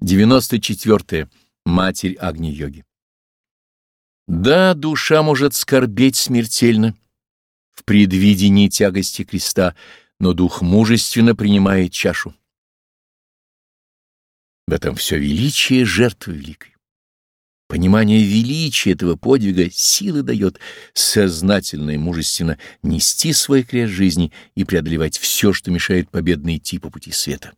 94. -е. Матерь Агни-йоги. Да, душа может скорбеть смертельно в предвидении тягости креста, но дух мужественно принимает чашу. В этом все величие жертвы великой. Понимание величия этого подвига силы дает сознательно и мужественно нести свой крест жизни и преодолевать все, что мешает победно идти по пути света.